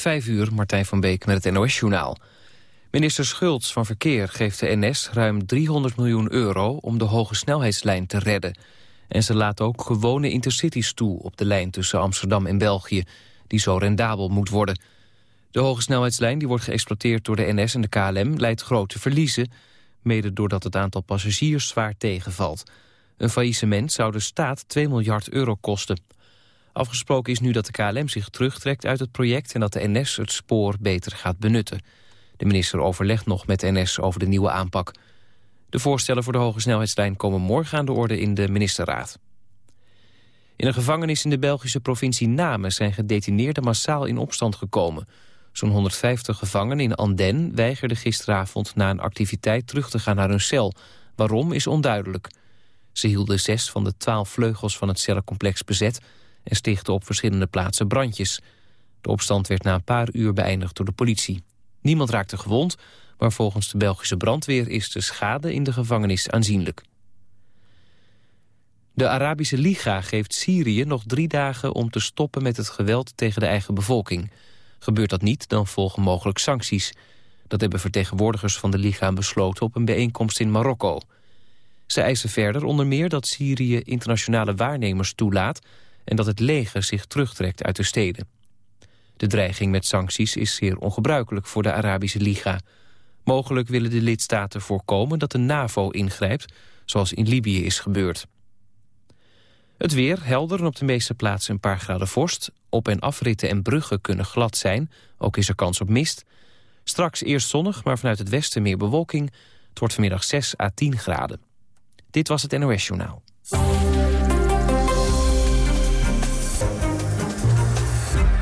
Vijf uur, Martijn van Beek met het NOS-journaal. Minister Schultz van Verkeer geeft de NS ruim 300 miljoen euro... om de hoge snelheidslijn te redden. En ze laat ook gewone intercities toe op de lijn tussen Amsterdam en België... die zo rendabel moet worden. De hoge snelheidslijn die wordt geëxploiteerd door de NS en de KLM... leidt grote verliezen, mede doordat het aantal passagiers zwaar tegenvalt. Een faillissement zou de staat 2 miljard euro kosten... Afgesproken is nu dat de KLM zich terugtrekt uit het project... en dat de NS het spoor beter gaat benutten. De minister overlegt nog met NS over de nieuwe aanpak. De voorstellen voor de hoge snelheidslijn komen morgen aan de orde in de ministerraad. In een gevangenis in de Belgische provincie Namen zijn gedetineerden massaal in opstand gekomen. Zo'n 150 gevangenen in Anden weigerden gisteravond na een activiteit terug te gaan naar hun cel. Waarom is onduidelijk. Ze hielden zes van de twaalf vleugels van het cellencomplex bezet en stichtte op verschillende plaatsen brandjes. De opstand werd na een paar uur beëindigd door de politie. Niemand raakte gewond, maar volgens de Belgische brandweer is de schade in de gevangenis aanzienlijk. De Arabische Liga geeft Syrië nog drie dagen om te stoppen met het geweld tegen de eigen bevolking. Gebeurt dat niet, dan volgen mogelijk sancties. Dat hebben vertegenwoordigers van de Liga besloten op een bijeenkomst in Marokko. Ze eisen verder onder meer dat Syrië internationale waarnemers toelaat en dat het leger zich terugtrekt uit de steden. De dreiging met sancties is zeer ongebruikelijk voor de Arabische Liga. Mogelijk willen de lidstaten voorkomen dat de NAVO ingrijpt, zoals in Libië is gebeurd. Het weer, helder en op de meeste plaatsen een paar graden vorst. Op- en afritten en bruggen kunnen glad zijn, ook is er kans op mist. Straks eerst zonnig, maar vanuit het westen meer bewolking. Het wordt vanmiddag 6 à 10 graden. Dit was het NOS Journaal.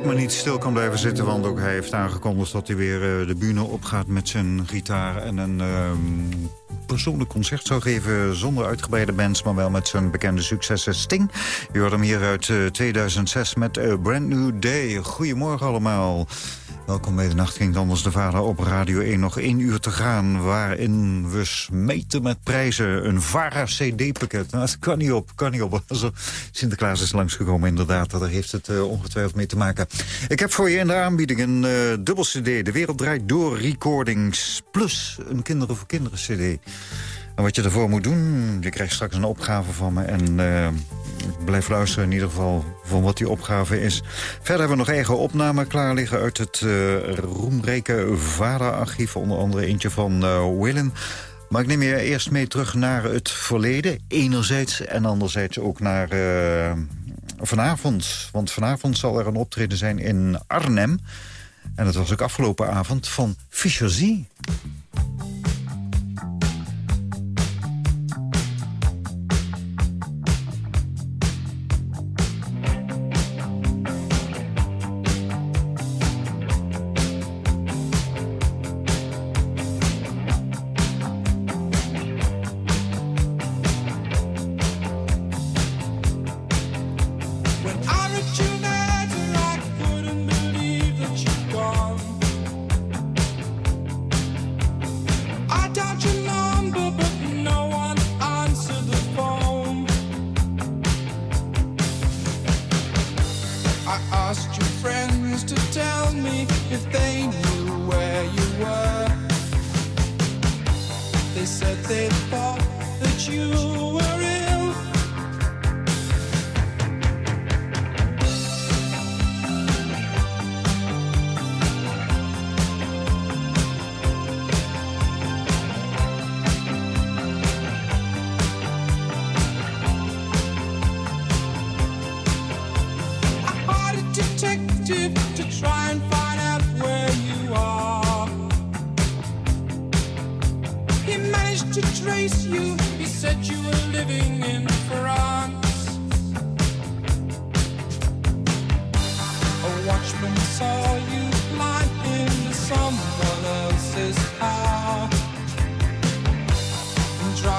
Ook maar niet stil kan blijven zitten... want ook hij heeft aangekondigd dat hij weer uh, de bühne opgaat met zijn gitaar... en een uh, persoonlijk concert zou geven zonder uitgebreide bands... maar wel met zijn bekende successen Sting. Je hoort hem hier uit uh, 2006 met A Brand New Day. Goedemorgen allemaal. Welkom bij de Nacht ging anders de vader op Radio 1 nog één uur te gaan... waarin we smeten met prijzen. Een VARA-cd-pakket. Nou, dat kan niet op, kan niet op. Sinterklaas is langsgekomen inderdaad. Daar heeft het uh, ongetwijfeld mee te maken. Ik heb voor je in de aanbieding een uh, dubbel cd. De Wereld Draait Door Recordings. Plus een Kinderen voor Kinderen cd. En wat je ervoor moet doen, je krijgt straks een opgave van me... en uh, blijf luisteren in ieder geval van wat die opgave is. Verder hebben we nog eigen opnamen klaar liggen... uit het uh, roemrijke VARA-archief. Onder andere eentje van uh, Willem. Maar ik neem je eerst mee terug naar het verleden. Enerzijds en anderzijds ook naar vanavond. Want vanavond zal er een optreden zijn in Arnhem. En dat was ook afgelopen avond van Fischer.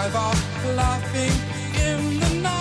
drive off laughing in the night.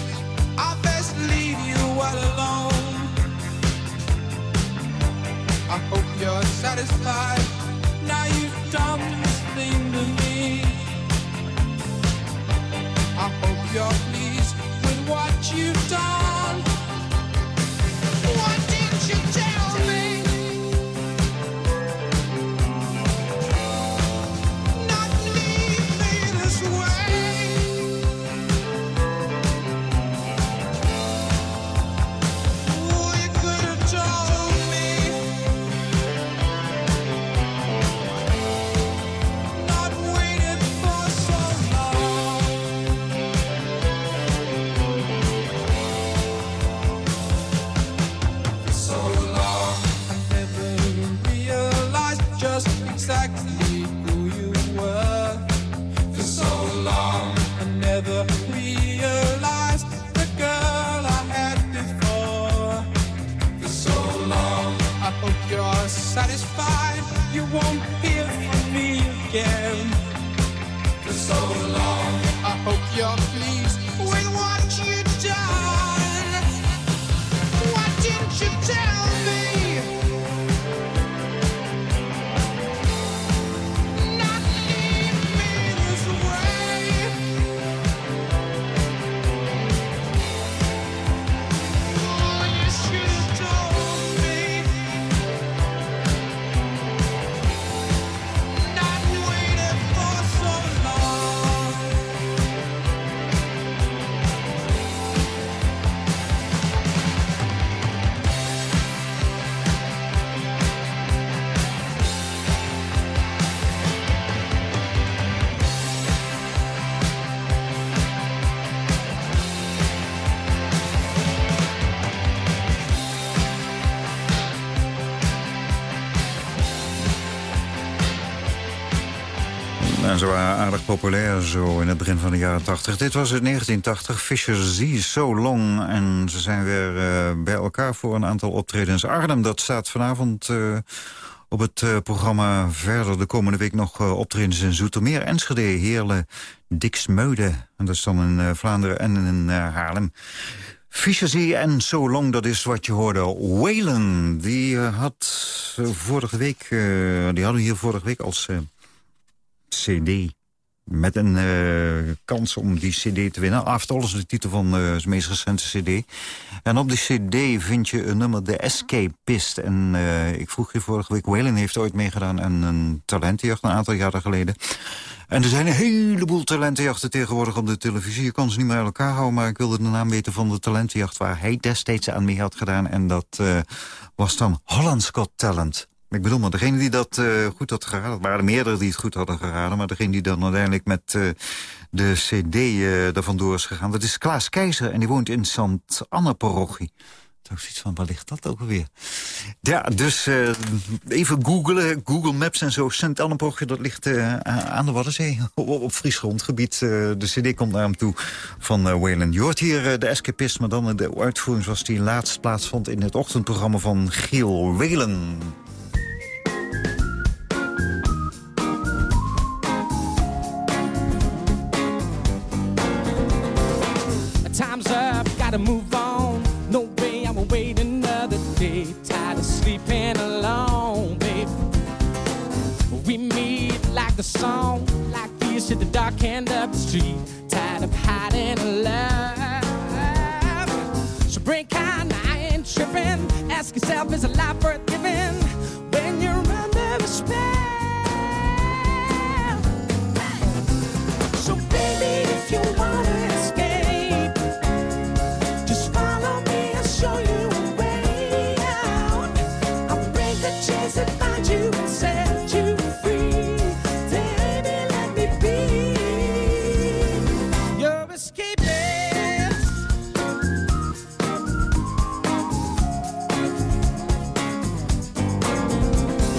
you're satisfied. Now you've done this thing to me. I hope you're. exactly who you were for so long. I never realized the girl I had before for so long. I hope you're satisfied. You won't. Populair zo in het begin van de jaren 80. Dit was het 1980, Fisher Z, So Long. En ze zijn weer uh, bij elkaar voor een aantal optredens. Arnhem, dat staat vanavond uh, op het uh, programma verder. De komende week nog optredens in Zoetermeer, Enschede, Heerlen, Diksmuiden. En dat is dan in Vlaanderen en in Haarlem. Fisher Z en So Long, dat is wat je hoorde. Waylon, die had vorige week, die hadden we hier vorige week als cd. Met een uh, kans om die cd te winnen. After is de titel van uh, zijn meest recente cd. En op die cd vind je een nummer, The Escapist. En uh, ik vroeg je vorige week, Waylon heeft ooit meegedaan aan een talentenjacht een aantal jaren geleden. En er zijn een heleboel talentenjachten tegenwoordig op de televisie. Je kan ze niet meer uit elkaar houden, maar ik wilde de naam weten van de talentenjacht... waar hij destijds aan mee had gedaan. En dat was dan Holland's Got Talent. Ik bedoel, maar degene die dat uh, goed had geraden... waren er meerdere die het goed hadden geraden... maar degene die dan uiteindelijk met uh, de cd uh, er vandoor is gegaan... dat is Klaas Keizer en die woont in Sant Anne-parochie. Toen zoiets van, waar ligt dat ook alweer? Ja, dus even googlen, Google Maps en zo. Sant Anne-parochie, dat ligt aan de Waddenzee, op, op Fries grondgebied. de cd komt naar hem toe van uh, hoort hier de escapist, maar dan de uitvoering zoals die laatst plaatsvond... in het ochtendprogramma van Giel Welen. Gotta move on. No way, I'm gonna wait another day. Tired of sleeping alone, babe. We meet like the song, like this at the dark end of the street. Tired of hiding love. So break kind, I ain't tripping. Ask yourself, is a life worth living? When you're under the spell.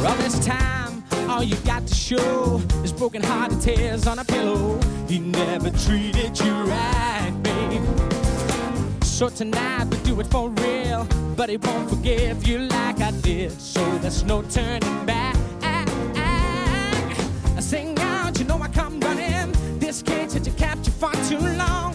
All this time, all you got to show is broken hearted tears on a pillow. He never treated you right, babe. So tonight we do it for real, but he won't forgive you like I did. So there's no turning back. I sing out, you know I come running. This cage had you captured far too long.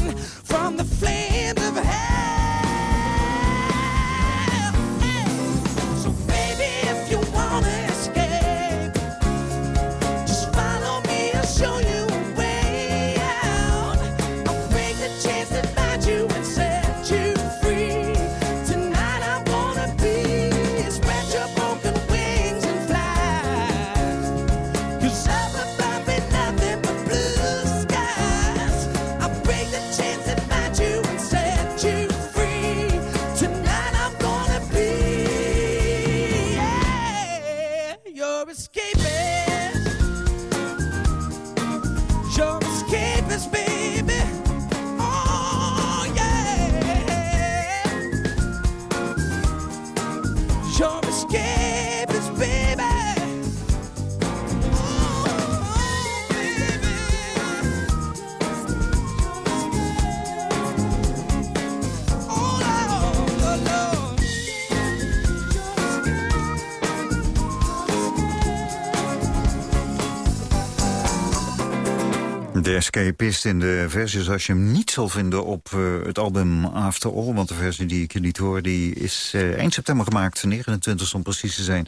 Escapist in de versie zoals je hem niet zal vinden op uh, het album After All. Want de versie die ik je niet hoor, die is uh, eind september gemaakt. 29 om precies te zijn.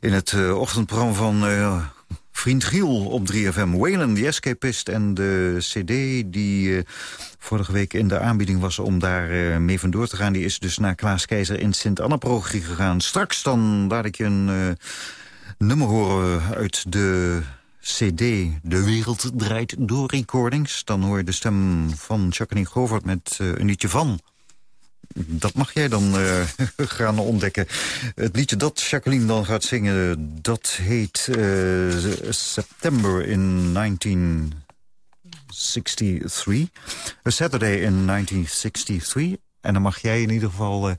In het uh, ochtendprogramma van Vriend Giel op 3FM. Whalen, The Escapist en de cd die vorige week in de aanbieding was om daar mee vandoor te gaan. Die is dus naar Klaas Keizer in Sint-Anna-parochie gegaan. Straks dan laat ik je een nummer horen uit de cd De Wereld Draait Door Recordings. Dan hoor je de stem van Jacqueline Govert met uh, een liedje van. Dat mag jij dan uh, gaan ontdekken. Het liedje dat Jacqueline dan gaat zingen, dat heet uh, September in 1963. A Saturday in 1963. En dan mag jij in ieder geval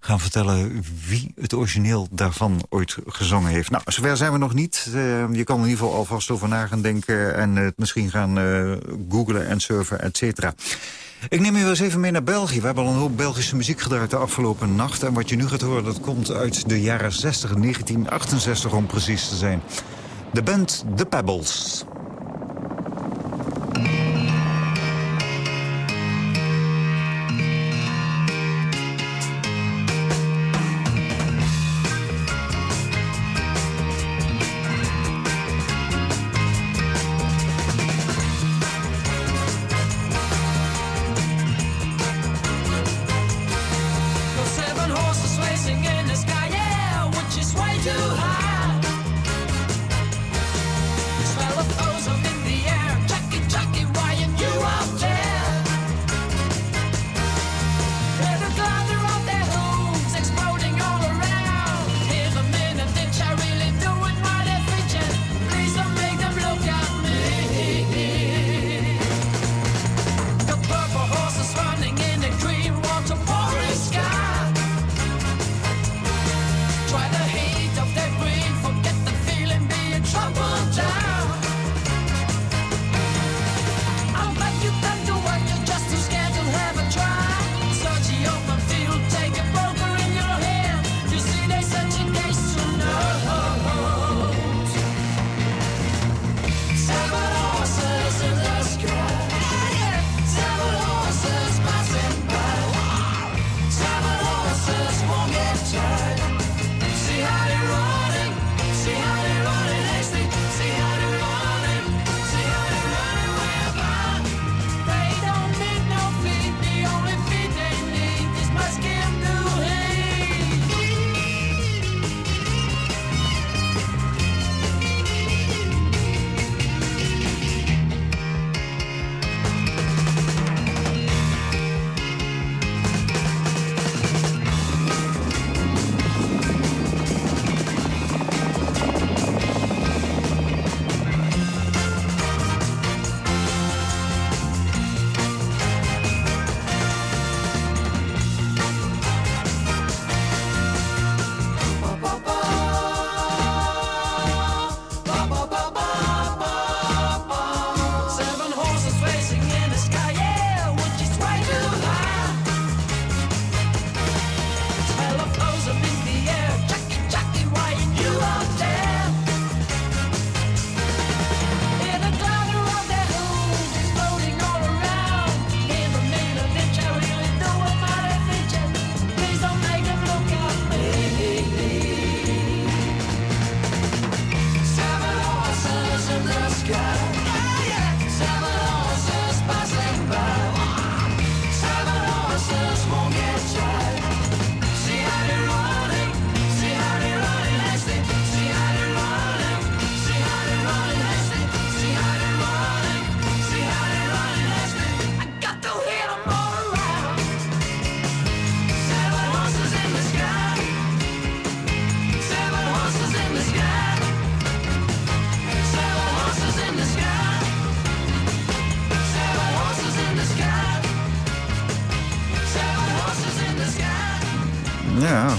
gaan vertellen wie het origineel daarvan ooit gezongen heeft. Nou, zover zijn we nog niet. Uh, je kan in ieder geval alvast over na gaan denken... en het misschien gaan uh, googlen en surfen, et cetera. Ik neem je wel eens even mee naar België. We hebben al een hoop Belgische muziek gedraaid de afgelopen nacht. En wat je nu gaat horen, dat komt uit de jaren 60, 1968 om precies te zijn. De band The Pebbles.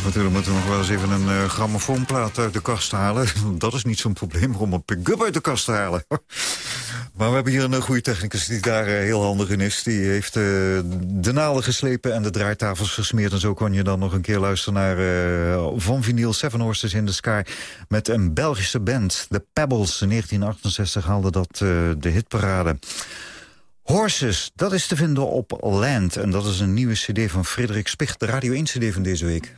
Natuurlijk moeten we nog wel eens even een uh, grammofoonplaat uit de kast halen. Dat is niet zo'n probleem om een pick-up uit de kast te halen. Maar we hebben hier een goede technicus die daar eh, heel handig in is. Die heeft uh, de naalden geslepen en de draaitafels gesmeerd. En zo kon je dan nog een keer luisteren naar Van Vinyl Seven Horses in the Sky... met een Belgische band, The Pebbles. In 1968 haalde dat de hitparade. Horses, dat is te vinden op Land. En dat is een nieuwe cd van Frederik Spicht, de Radio 1 cd van deze week.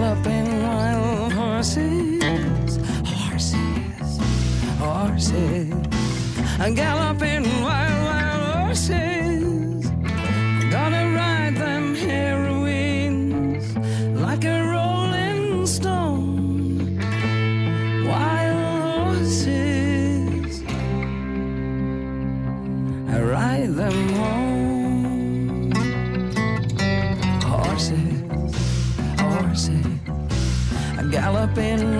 Galloping wild horses horses, horses, galloping wild, wild horses. up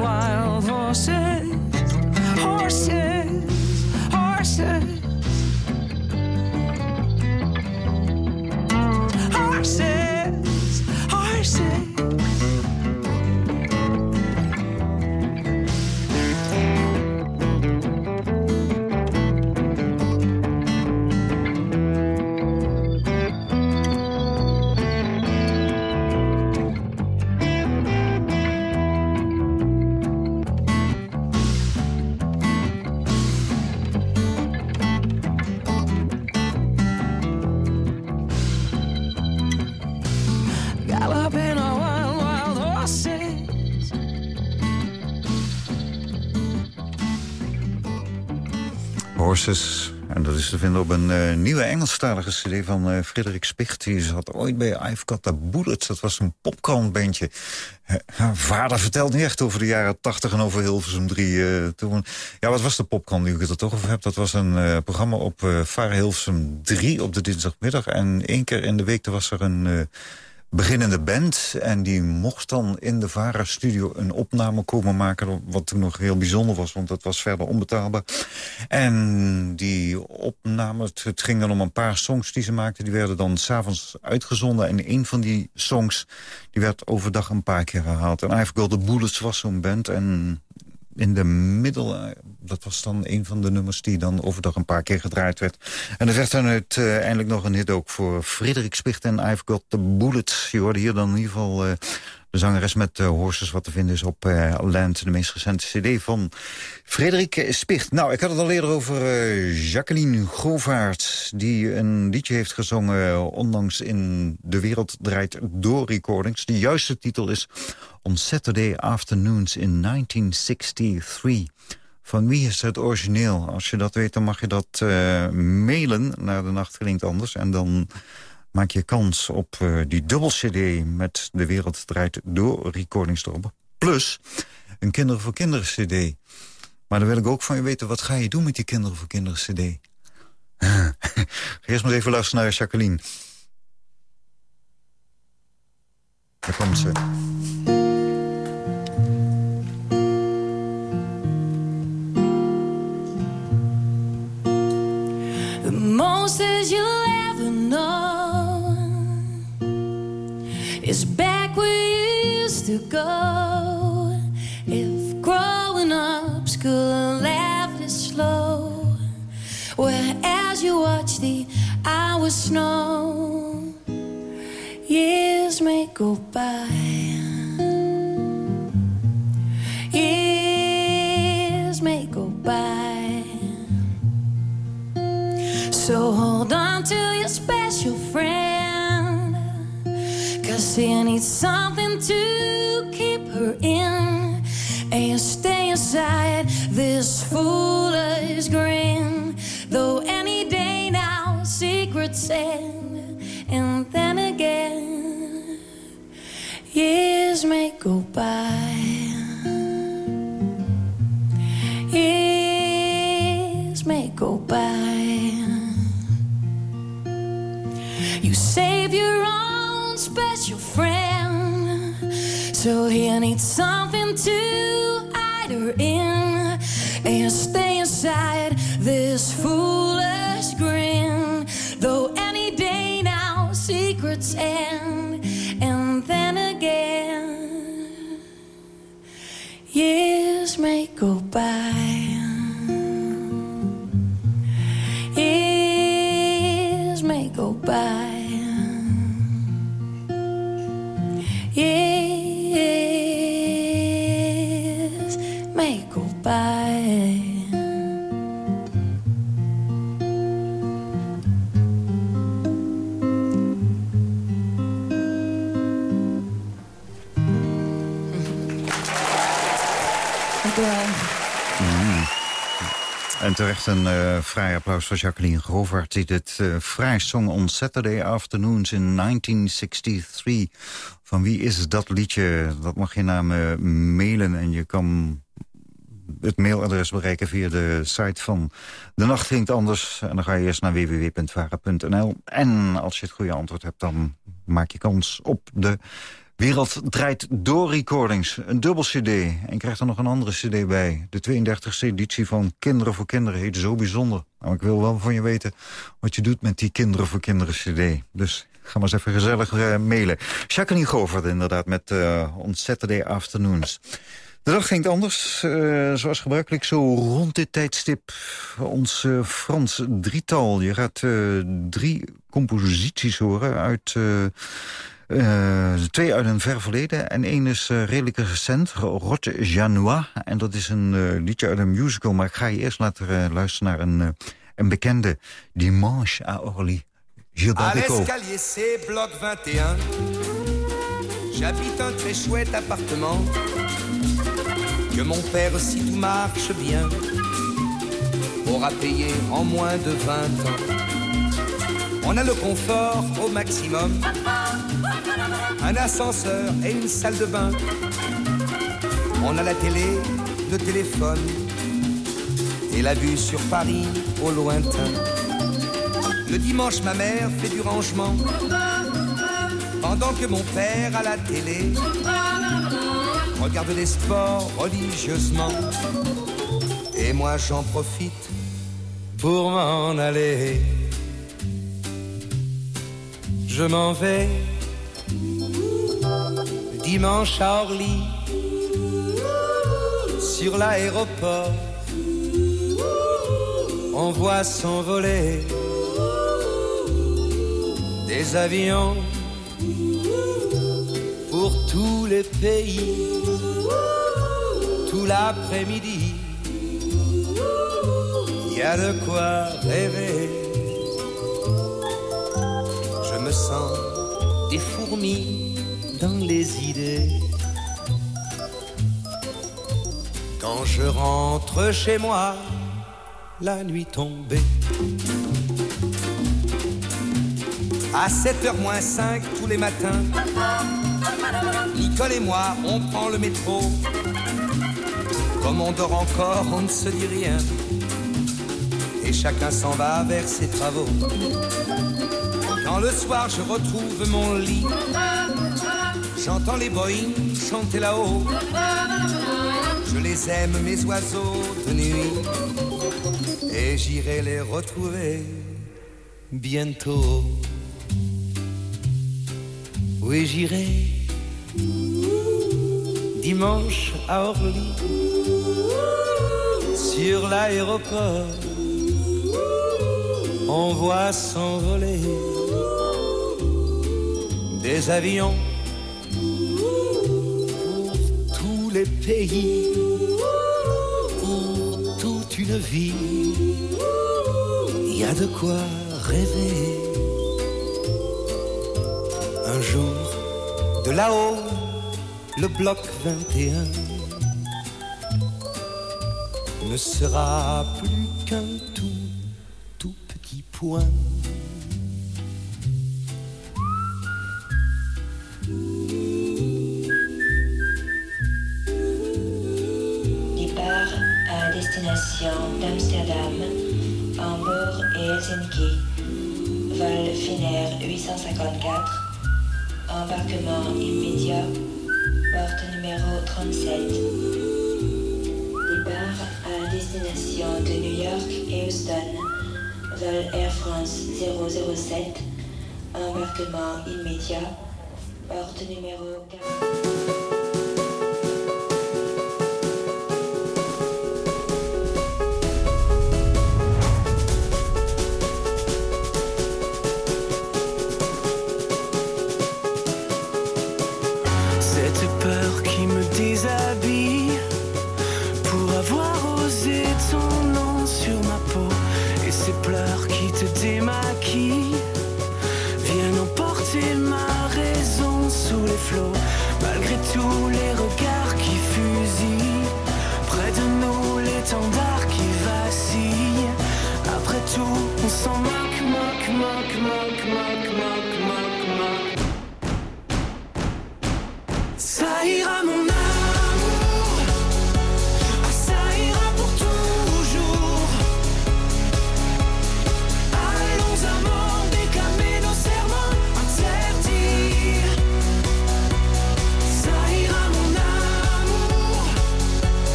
is te vinden op een uh, nieuwe Engelstalige cd van uh, Frederik Spicht. Die zat ooit bij I've Got The Bullets. Dat was een popcornbandje. Uh, vader vertelt niet echt over de jaren 80 en over Hilversum 3. toen, ja, wat was de popcorn nu ik het er toch over heb? Dat was een programma op uh, Varen Hilversum 3 op de dinsdagmiddag. En één keer in de week was er een beginnende band. En die mocht dan in de VARA-studio een opname komen maken... wat toen nog heel bijzonder was, want dat was verder onbetaalbaar. En die opname, het, ging dan om een paar songs die ze maakten... die werden dan s'avonds uitgezonden. En een van die songs die werd overdag een paar keer herhaald. En I've Got The Bullets was zo'n band. En in de middel... Eh, dat was dan een van de nummers die dan overdag een paar keer gedraaid werd. En er werd dan uiteindelijk nog een hit ook voor Frederik Spicht en I've Got The Bullets. Je hoorde hier dan in ieder geval... De zangeres met uh, Horses, wat te vinden is op uh, Land, de meest recente cd van Frederik Spicht. Nou, ik had het al eerder over uh, Jacqueline Govaert, die een liedje heeft gezongen onlangs in De Wereld Draait Door Recordings. De juiste titel is On Saturday Afternoons in 1963. Van wie is het origineel? Als je dat weet, dan mag je dat mailen naar de Nacht Klinkt Anders. En dan maak je kans op uh, die dubbel cd met De Wereld Draait Door recordings erop. Plus een Kinderen voor Kinderen cd. Maar dan wil ik ook van je weten, wat ga je doen met die Kinderen voor Kinderen cd? Eerst maar even luisteren naar Jacqueline. Daar komt ze. The most you'll ever know is back where you used to go. If growing up school left is slow, where as you watch the hours snow, years may go by. Years may go by. So hold on to your special friend. See, I need something to keep. Een uh, fraai applaus voor Jacqueline Grovert... die dit uh, fraai zong on Saturday Afternoons in 1963. Van wie is dat liedje? Dat mag je naar me mailen en je kan het mailadres bereiken via de site van De Nacht Ging Anders. En dan ga je eerst naar www.vara.nl. En als je het goede antwoord hebt, dan maak je kans op de Wereld draait door recordings. Een dubbel cd. En krijgt er nog een andere cd bij. De 32e editie van Kinderen voor Kinderen heet Zo Bijzonder. Nou, ik wil wel van je weten wat je doet met die Kinderen voor Kinderen cd. Dus ga maar eens even gezellig uh, mailen. Jacqueline Govert inderdaad met uh, On Saturday Afternoons. De dag ging anders, uh, zoals gebruikelijk, zo rond dit tijdstip. Ons Frans drietal. Je gaat drie composities horen uit... Uh, twee uit een ver verleden en één is uh, redelijk recent, Rotte Janois. En dat is een uh, liedje uit een musical, maar ik ga je eerst laten luisteren naar een, een bekende Dimanche à Orly. À l'escalier C, bloc 21, j'habite un très chouette appartement. Que mon père, si tout marche bien, aura payé en moins de 20 ans. On a le confort au maximum, un ascenseur et une salle de bain. On a la télé, le téléphone et la vue sur Paris au lointain. Le dimanche, ma mère fait du rangement, pendant que mon père à la télé regarde les sports religieusement. Et moi j'en profite pour m'en aller je m'en vais dimanche à Orly sur l'aéroport. On voit s'envoler des avions pour tous les pays tout l'après-midi. Il y a de quoi rêver sens des fourmis dans les idées. Quand je rentre chez moi, la nuit tombée. À 7h moins 5 tous les matins, Nicole et moi, on prend le métro. Comme on dort encore, on ne se dit rien. Et chacun s'en va vers ses travaux. Quand le soir je retrouve mon lit, j'entends les boïnes chanter là-haut. Je les aime, mes oiseaux de nuit, et j'irai les retrouver bientôt. Oui, j'irai dimanche à Orly, sur l'aéroport, on voit s'envoler des avions pour tous les pays, pour toute une vie. Il y a de quoi rêver. Un jour, de là-haut, le bloc 21 ne sera plus qu'un tout, tout petit point. Embarquement immédiat. Porte numéro 37. Départ à destination de New York et Houston. Vol Air France 007. Embarquement immédiat. Porte numéro 40. empty my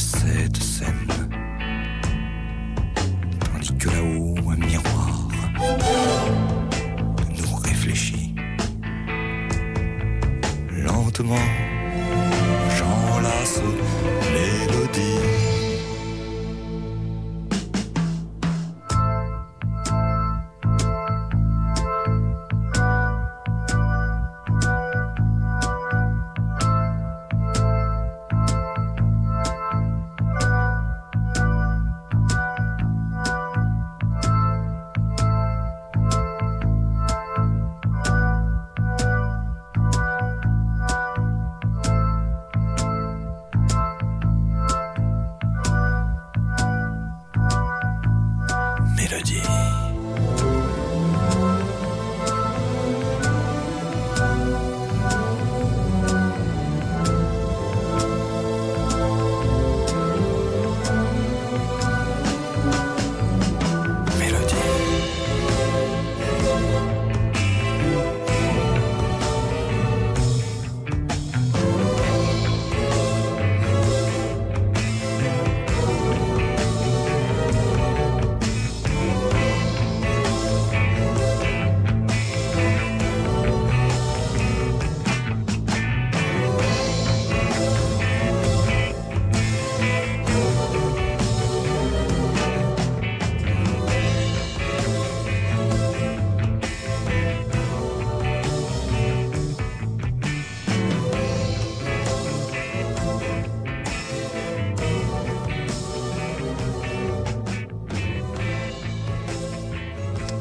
de cette.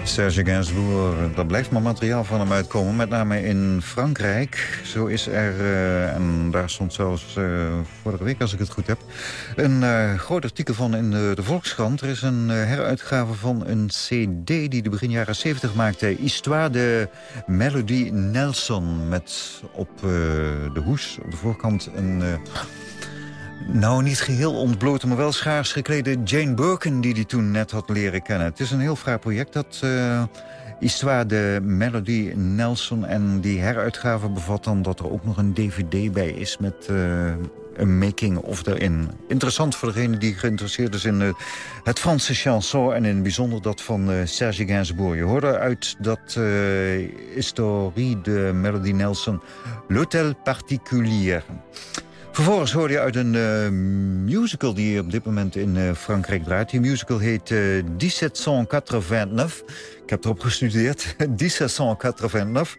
Serge Gainsbourg, daar blijft maar materiaal van hem uitkomen. Met name in Frankrijk. Zo is er, eh, en daar stond zelfs eh, vorige week, als ik het goed heb... een eh, groot artikel van in de, de Volkskrant. Er is een heruitgave van een cd die de begin jaren 70 maakte. Histoire de Melody Nelson. Met op de hoes, op de voorkant, een... Nou, niet geheel ontblote, maar wel schaars geklede Jane Birkin... die hij toen net had leren kennen. Het is een heel fraai project, dat uh, Histoire de Melody Nelson. En die heruitgave bevat dan dat er ook nog een dvd bij is... met uh, een making-of erin. Interessant voor degene die geïnteresseerd is in uh, het Franse chanson... en in het bijzonder dat van Serge Gainsbourg. Je hoorde uit dat Historie de Melody Nelson... L'Hôtel Particulier... Vervolgens hoorde je uit een uh, musical die op dit moment in uh, Frankrijk draait. Die musical heet uh, 1789. Ik heb erop gestudeerd. 1789.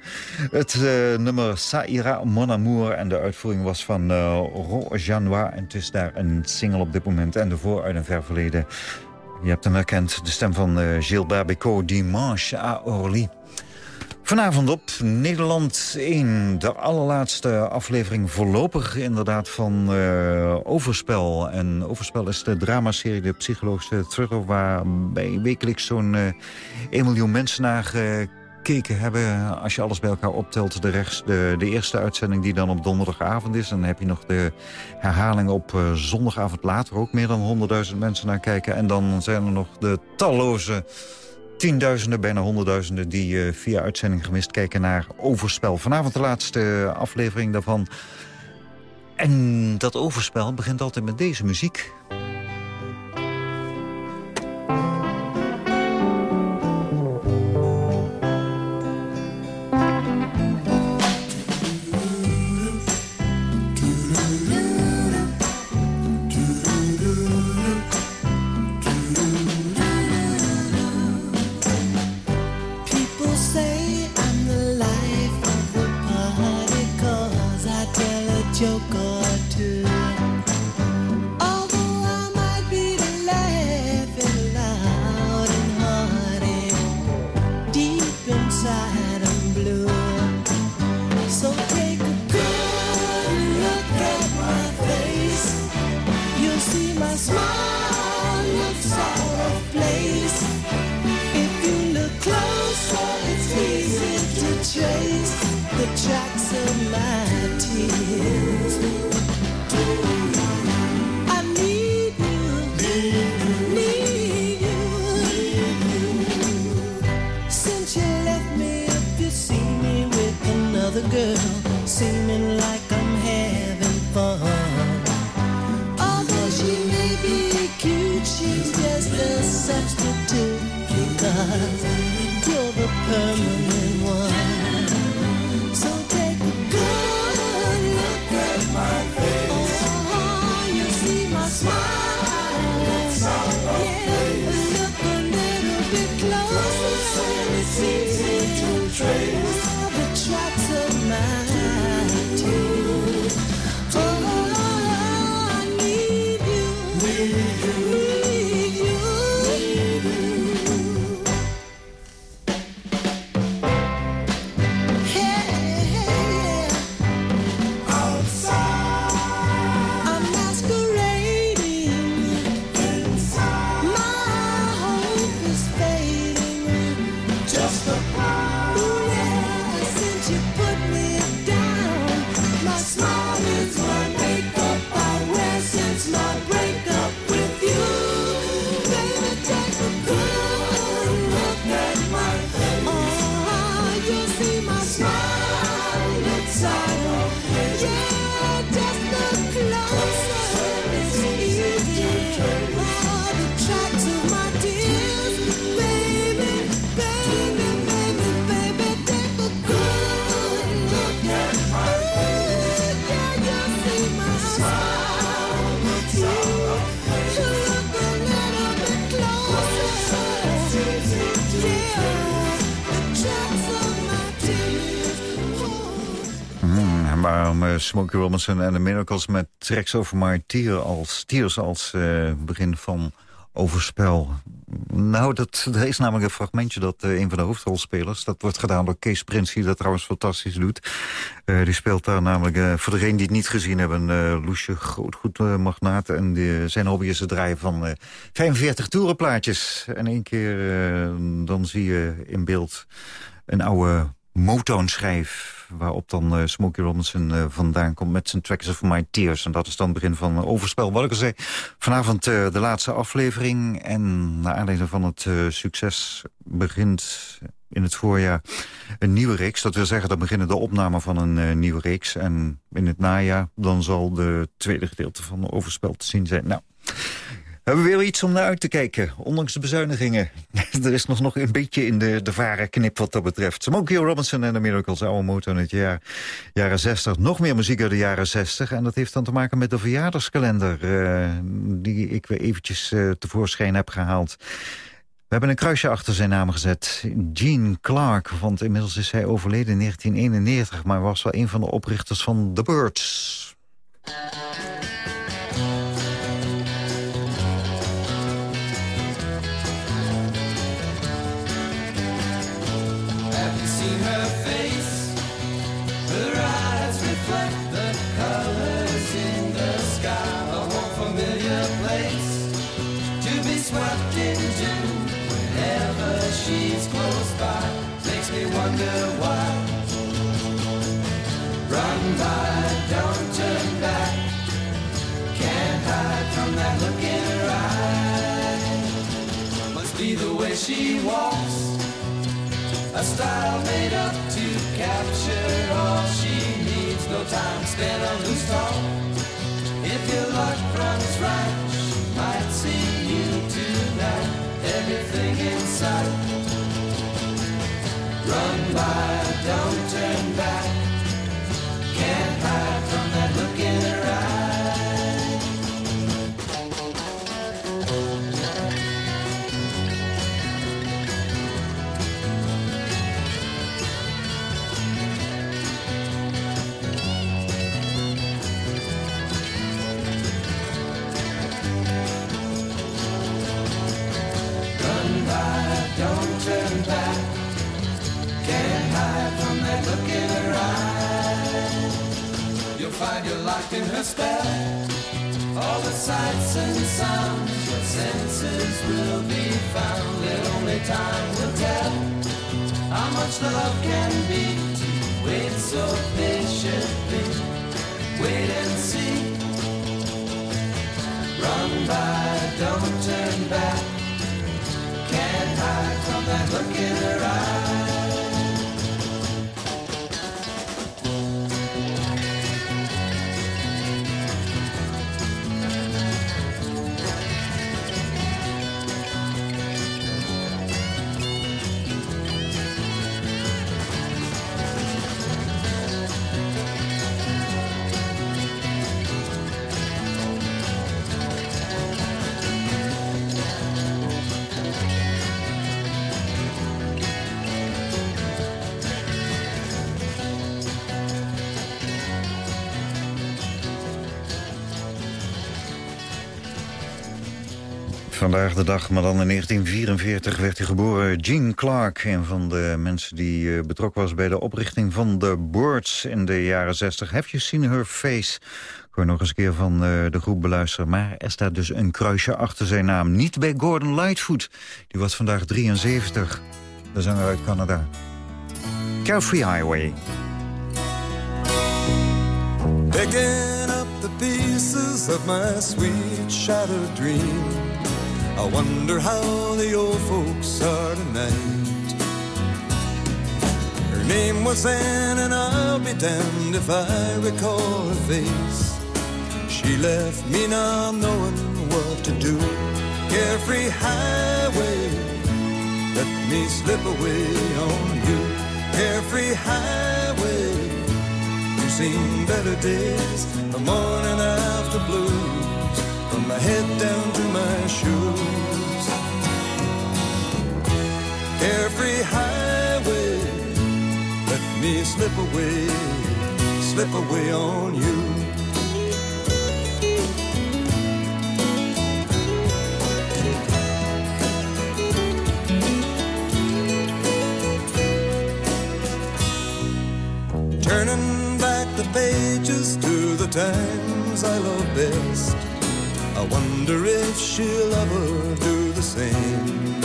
Het nummer Ça ira mon amour. En de uitvoering was van Ro Janois. En het is daar een single op dit moment. En daarvoor uit een ver verleden. Je hebt hem herkend. De stem van Gilles Bécaud. Dimanche à Orly. Vanavond op Nederland 1, de allerlaatste aflevering voorlopig inderdaad van uh, Overspel. En Overspel is de dramaserie, de psychologische thriller... waarbij wekelijks zo'n uh, 1 miljoen mensen naar gekeken hebben. Als je alles bij elkaar optelt, de, rechts, de, de eerste uitzending die dan op donderdagavond is. En dan heb je nog de herhaling op zondagavond later ook meer dan 100.000 mensen naar kijken. En dan zijn er nog de talloze tienduizenden, bijna honderdduizenden... die eh, via uitzending gemist kijken naar Overspel. Vanavond de laatste aflevering daarvan. En dat Overspel begint altijd met deze muziek. Smokey Robinson en de Miracles met Tracks Over My Tear als, Tears als eh, begin van Overspel? Nou, dat, er is namelijk een fragmentje dat eh, een van de hoofdrolspelers... dat wordt gedaan door Kees Prins, die dat trouwens fantastisch doet. Eh, die speelt daar namelijk, voor degenen die het niet gezien hebben... Loesje, grootgoedmagnaat. en zijn hobby is het draaien van eh 45 toerenplaatjes. En één keer dan zie je in beeld een oude Motown-schijf... waarop dan eh, Smokey Robinson eh, vandaan komt met zijn Tracks of My Tears. En dat is dan het begin van eh, Overspel. Wat ik al zei, vanavond de laatste aflevering. En naar aanleiding van het succes begint in het voorjaar een nieuwe reeks. Dat wil zeggen, dan beginnen de opnamen van een nieuwe reeks. En in het najaar dan zal de tweede gedeelte van Overspel te zien zijn. Nou... We hebben weer iets om naar uit te kijken, ondanks de bezuinigingen. er is nog, nog een beetje in de, de vare knip wat dat betreft. Smokey Robinson en de Miracles, oude motor in het jaar, jaren 60. Nog meer muziek uit de jaren 60. En dat heeft dan te maken met de verjaardagskalender... eh, die ik weer eventjes eh, tevoorschijn heb gehaald. We hebben een kruisje achter zijn naam gezet. Gene Clark, want inmiddels is hij overleden in 1991... maar was wel een van de oprichters van The Birds. A style made up to capture all she needs. No time spent on loose talk. If your luck runs right, she might see you tonight. Everything in sight. Run by, don't turn back. That look in her eye. You'll find you're locked in her spell. All the sights and sounds, your senses will be found. And only time will tell how much love can be. Wait so patiently, wait and see. Run by, don't turn back. Can't hide from that look in her eye. Vandaag de dag, maar dan in 1944 werd hij geboren. Gene Clark, een van de mensen die eh, betrokken was bij de oprichting van de Boards in de jaren 60. Have you seen her face? Ik hoor nog eens een keer van eh, de groep beluisteren. Maar er staat dus een kruisje achter zijn naam. Niet bij Gordon Lightfoot. Die was vandaag 73. De zanger uit Canada. Carefree Highway. Picking up the pieces of my sweet shattered dream. I wonder how the old folks are tonight. Her name was Anne, and I'll be damned if I recall her face. She left me not knowing what to do. Carefree highway, let me slip away on you. Carefree highway, you've seen better days, the morning after from my head down to my shoes. Every highway, let me slip away, slip away on you. Turning back the pages to the times I love best. I wonder if she'll ever do the same.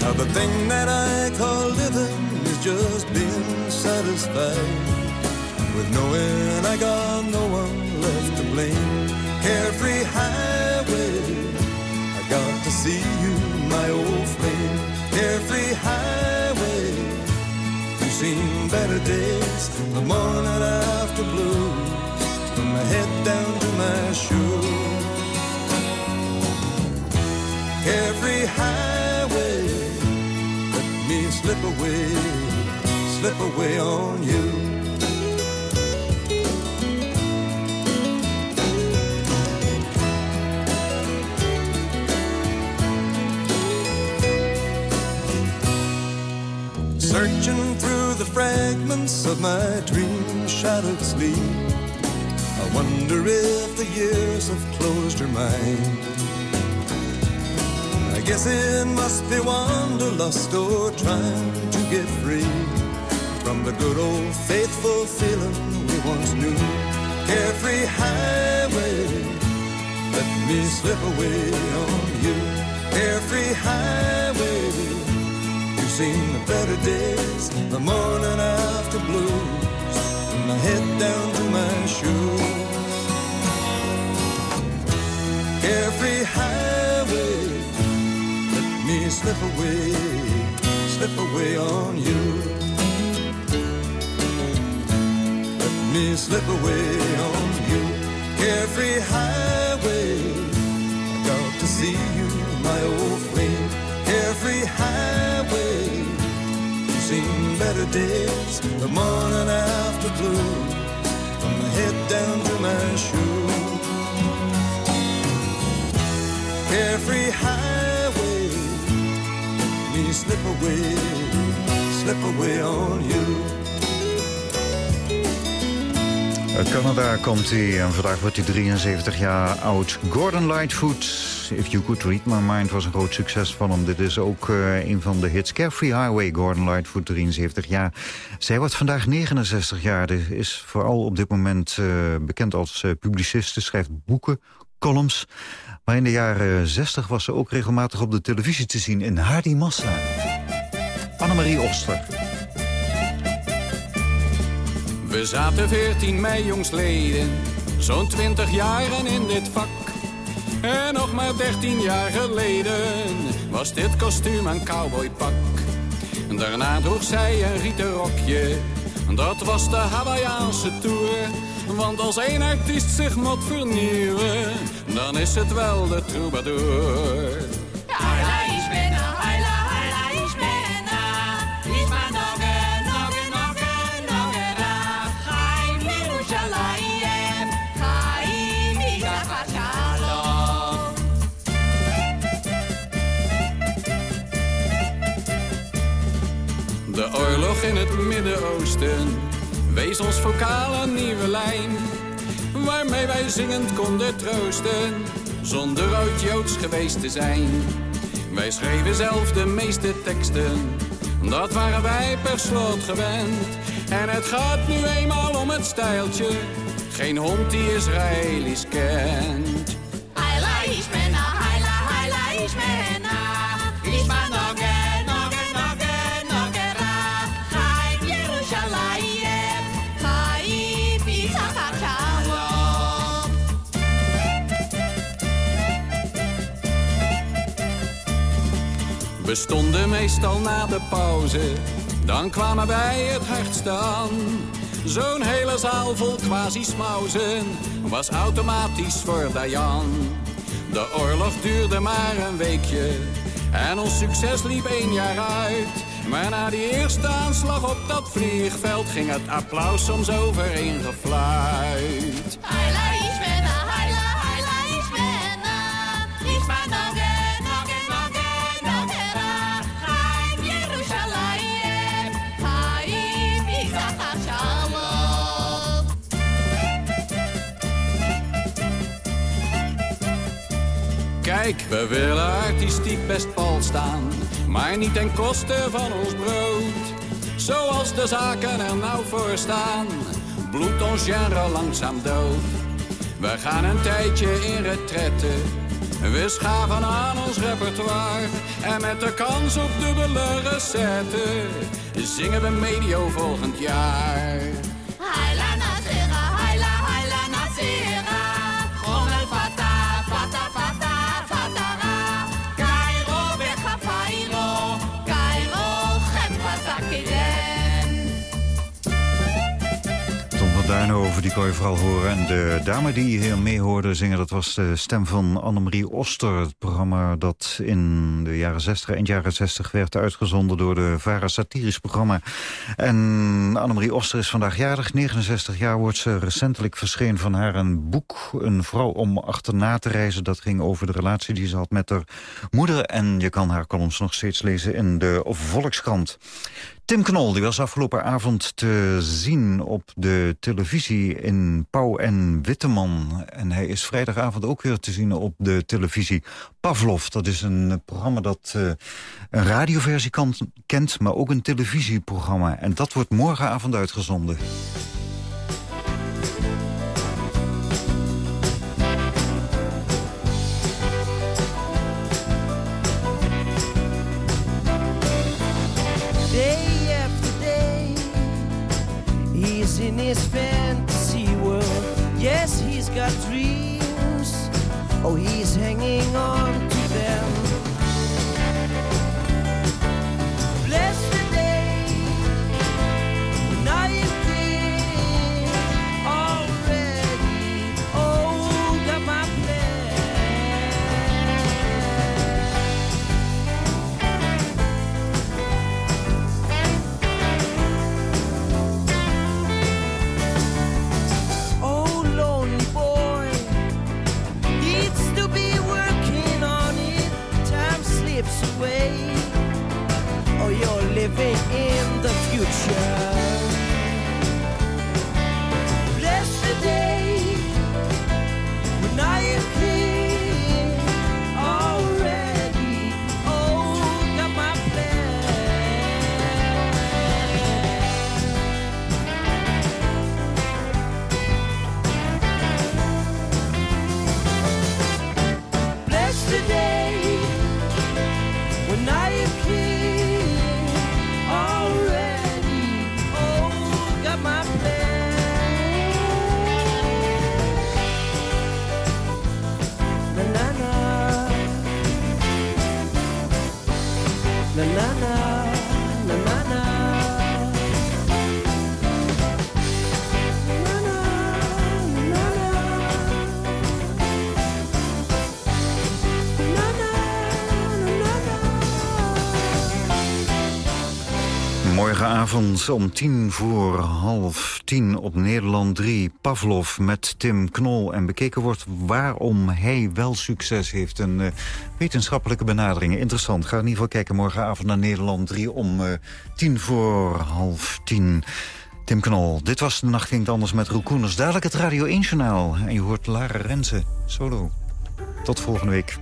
Now the thing that I call living is just being satisfied with knowing I got no one left to blame. Carefree highway, I got to see you, my old flame. Carefree highway, you've seen better days, the morning after my head down to my shoes. Carefree highway, let me slip away, slip away on you. Searching through the fragments of my dream shattered sleep. Wonder if the years have closed her mind. I guess it must be wanderlust or trying to get free from the good old faithful feeling we once knew. Carefree highway, let me slip away on you. Carefree highway, you've seen the better days, the morning after from my head down to my shoes. Carefree highway, let me slip away, slip away on you. Let me slip away on you. Carefree highway, I got to see you, my old flame. Carefree highway, better days, the morning after blue, from my head down to my shoe. Carefree highway, me slip away, slip away on you. Uit Canada komt hij en vandaag wordt hij 73 jaar oud. Gordon Lightfoot, If You Could Read My Mind, was een groot succes van hem. Dit is ook uh, een van de hits. Carefree Highway, Gordon Lightfoot, 73 jaar. Zij wordt vandaag 69 jaar. Ze is vooral op dit moment uh, bekend als uh, publiciste, schrijft boeken, columns. Maar in de jaren 60 was ze ook regelmatig op de televisie te zien in Hardy Massa. Annemarie Oster. We zaten veertien mei jongsleden, zo'n twintig jaren in dit vak. En nog maar dertien jaar geleden was dit kostuum een cowboypak. Daarna droeg zij een rieten rokje, dat was de Hawaïaanse tour. Want als één artiest zich moet vernieuwen, dan is het wel de troubadour. In het Midden-Oosten wees ons vocaal een nieuwe lijn. Waarmee wij zingend konden troosten, zonder ooit Joods geweest te zijn. Wij schreven zelf de meeste teksten, dat waren wij per slot gewend. En het gaat nu eenmaal om het stijltje, geen hond die Israëli's kent. We stonden meestal na de pauze, dan kwamen wij het hardst aan. Zo'n hele zaal vol quasi-smauzen was automatisch voor Dayan. De oorlog duurde maar een weekje en ons succes liep één jaar uit. Maar na die eerste aanslag op dat vliegveld ging het applaus soms overeen gefluit. Kijk, we willen artistiek best pal staan, maar niet ten koste van ons brood. Zoals de zaken er nou voor staan, bloedt ons genre langzaam dood. We gaan een tijdje in retraite, we schaven aan ons repertoire. En met de kans op dubbele recette, zingen we medio volgend jaar. Duinhoven, die kon je vooral horen. En de dame die hier mee hoorde zingen, dat was de stem van Annemarie Oster. Het programma dat in de jaren 60, eind jaren 60 werd uitgezonden door de VARA satirisch programma. En Annemarie Oster is vandaag jarig, 69 jaar wordt ze. Recentelijk verscheen van haar een boek, Een vrouw om achterna te reizen. Dat ging over de relatie die ze had met haar moeder. En je kan haar columns nog steeds lezen in de Volkskrant. Tim Knol die was afgelopen avond te zien op de televisie in Pauw en Witteman. En hij is vrijdagavond ook weer te zien op de televisie. Pavlov, dat is een programma dat uh, een radioversie kent, maar ook een televisieprogramma. En dat wordt morgenavond uitgezonden. His fantasy world. Yes, he's got dreams. Oh, he's hanging on Morgenavond om tien voor half tien op Nederland 3. Pavlov met Tim Knol. En bekeken wordt waarom hij wel succes heeft. Een eh, wetenschappelijke benadering. Interessant. Ga in ieder geval kijken morgenavond naar Nederland 3 om eh, tien voor half tien. Tim Knol, dit was De Nacht Ging Het Anders met Roel Koeners. Dadelijk het Radio 1-journaal. En je hoort Lara Rensen, solo. Tot volgende week.